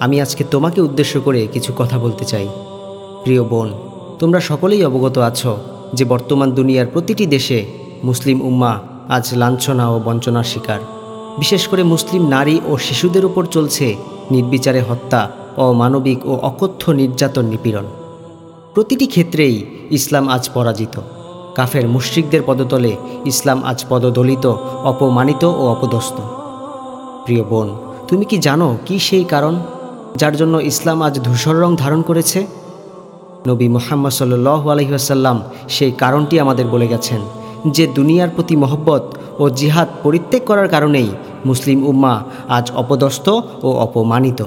আমি আজকে তোমাকে উদ্দেশ্য করে কিছু কথা বলতে চাই। প্রিয় বোন, তোমরা সকলেই অবগত আছো যে বর্তমান দুনিয়ার প্রতিটি দেশে মুসলিম উম্মা আজ লাঞ্ছনা ও বঞ্চনার শিকার। বিশেষ করে মুসলিম নারী ও শিশুদের উপর চলছে নির্বিচারে হত্যা, অমানবিক ও অকথ্য নির্যাতন নিপীড়ন। প্রতিটি ক্ষেত্রেই ইসলাম আজ পরাজিত। কাফের মুশ্রিকদের পদতলে ইসলাম আজ পদদলিত, অপমানিত ও অপদস্থ। প্রিয় বোন, তুমি কি জানো কি সেই কারণ? যার জন্য ইসলাম আজ ধূসর রং ধারণ করেছে। নবী মোহাম্মদ সাল্লু আলহিহাসাল্লাম সেই কারণটি আমাদের বলে গেছেন যে দুনিয়ার প্রতি মহব্বত ও জিহাদ পরিত্যাগ করার কারণেই মুসলিম উম্মা আজ অপদস্থ ও অপমানিত।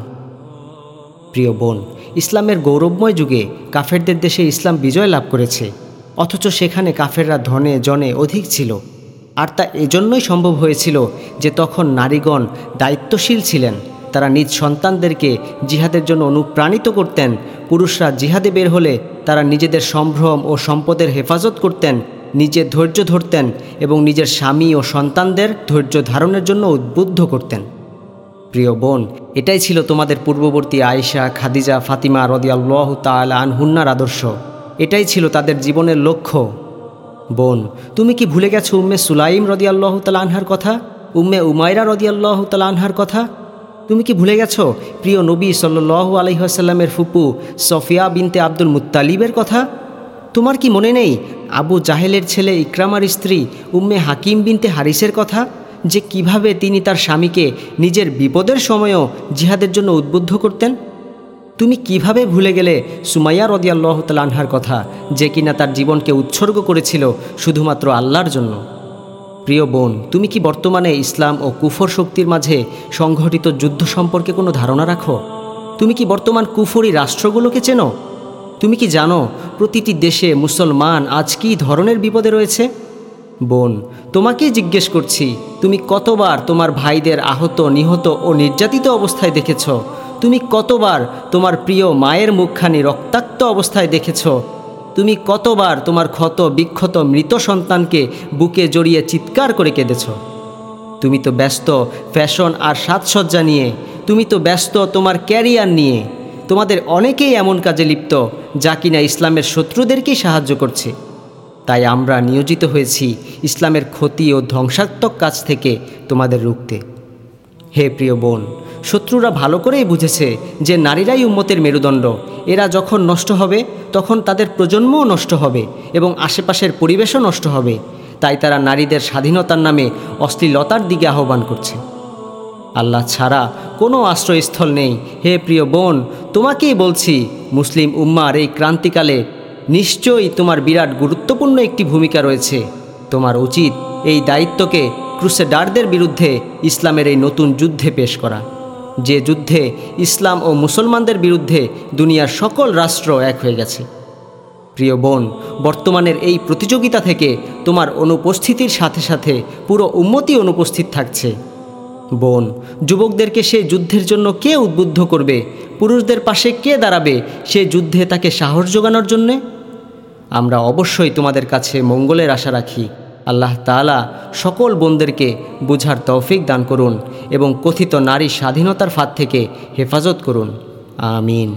প্রিয় বোন, ইসলামের গৌরবময় যুগে কাফেরদের দেশে ইসলাম বিজয় লাভ করেছে, অথচ সেখানে কাফেররা ধনে জনে অধিক ছিল। আর তা এজন্যই সম্ভব হয়েছিল যে তখন নারীগণ দায়িত্বশীল ছিলেন তারা নিজ সন্তানদেরকে জিহাদের জন্য অনুপ্রাণিত করতেন। পুরুষরা জিহাদে বের হলে তারা নিজেদের সম্ভ্রম ও সম্পদের হেফাজত করতেন, নিজের ধৈর্য ধরতেন এবং নিজের স্বামী ও সন্তানদের ধৈর্য ধারণের জন্য উদ্বুদ্ধ করতেন। প্রিয় বোন, এটাই ছিল তোমাদের পূর্ববর্তী আয়েশা, খাদিজা, ফাতিমা রদিয়াল্লাহ তালা আনহুন্নার আদর্শ। এটাই ছিল তাদের জীবনের লক্ষ্য। বোন, তুমি কি ভুলে গেছো উম্মে সুলাইম রদিয়াল্লাহ তালা আনহার কথা? উম্মে উমায়রা রদিয়াল্লাহ তালা আনহার কথা? তুমি কি ভুলে গেছো? প্রিয় নবী সাল্লু আলহিহাসাল্লামের ফুপু সফিয়া বিনতে আব্দুল মুত্তালিবের কথা? তোমার কি মনে নেই আবু জাহেলের ছেলে ইকরামার স্ত্রী উম্মে হাকিম বিনতে হারিসের কথা? যে কীভাবে তিনি তার স্বামীকে নিজের বিপদের সময়ও জিহাদের জন্য উদ্বুদ্ধ করতেন? তুমি কীভাবে ভুলে গেলে সুমাইয়া রদিয়াল্লাহ আনহার কথা, যে কিনা তার জীবনকে উৎসর্গ করেছিল শুধুমাত্র আল্লাহর জন্য? প্রিয় বোন, তুমি কি বর্তমানে ইসলাম ও কুফর শক্তির মাঝে সংঘটিত যুদ্ধ সম্পর্কে কোনো ধারণা রাখো? তুমি কি বর্তমান কুফরি রাষ্ট্রগুলোকে চেনো? তুমি কি জানো প্রতিটি দেশে মুসলমান আজ কী ধরনের বিপদে রয়েছে? বোন তোমাকেই জিজ্ঞেস করছি, তুমি কতবার তোমার ভাইদের আহত, নিহত ও নির্যাতিত অবস্থায় দেখেছ? তুমি কতবার তোমার প্রিয় মায়ের মুখখানি রক্তাক্ত অবস্থায় দেখেছ? তুমি কতবার তোমার ক্ষত, বিক্ষত, মৃত সন্তানকে বুকে জড়িয়ে চিৎকার করে কেঁদেছ? তুমি তো ব্যস্ত ফ্যাশন আর সাজসজ্জা নিয়ে, তুমি তো ব্যস্ত তোমার ক্যারিয়ার নিয়ে। তোমাদের অনেকেই এমন কাজে লিপ্ত, যা কিনা ইসলামের শত্রুদেরকেই সাহায্য করছে। তাই আমরা নিয়োজিত হয়েছি ইসলামের ক্ষতি ও ধ্বংসাত্মক কাজ থেকে তোমাদের রুখতে। হে প্রিয় বোন, শত্রুরা ভালো করেই বুঝেছে যে নারীরাই উম্মতের মেরুদণ্ড। এরা যখন নষ্ট হবে, তখন তাদের প্রজন্মও নষ্ট হবে এবং আশেপাশের পরিবেশও নষ্ট হবে। তাই তারা নারীদের স্বাধীনতার নামে অশ্লীলতার দিকে আহ্বান করছে। আল্লাহ ছাড়া কোনো আশ্রয়স্থল নেই। হে প্রিয় বোন, তোমাকেই বলছি, মুসলিম উম্মার এই ক্রান্তিকালে নিশ্চয়ই তোমার বিরাট গুরুত্বপূর্ণ একটি ভূমিকা রয়েছে। তোমার উচিত এই দায়িত্বকে ক্রুসেডারদের বিরুদ্ধে ইসলামের এই নতুন যুদ্ধে পেশ করা। যে যুদ্ধে ইসলাম ও মুসলমানদের বিরুদ্ধে দুনিয়ার সকল রাষ্ট্র এক হয়ে গেছে। প্রিয় বোন, বর্তমানের এই প্রতিযোগিতা থেকে তোমার অনুপস্থিতির সাথে সাথে পুরো উন্মতি অনুপস্থিত থাকছে। বোন, যুবকদেরকে সে যুদ্ধের জন্য কে উদ্বুদ্ধ করবে? পুরুষদের পাশে কে দাঁড়াবে সে যুদ্ধে তাকে সাহস যোগানোর জন্যে? আমরা অবশ্যই তোমাদের কাছে মঙ্গলের আশা রাখি। আল্লাহ তালা সকল বোনদেরকে বুঝার তৌফিক দান করুন এবং কথিত নারী স্বাধীনতার ফাঁদ থেকে হেফাজত করুন। আমিন।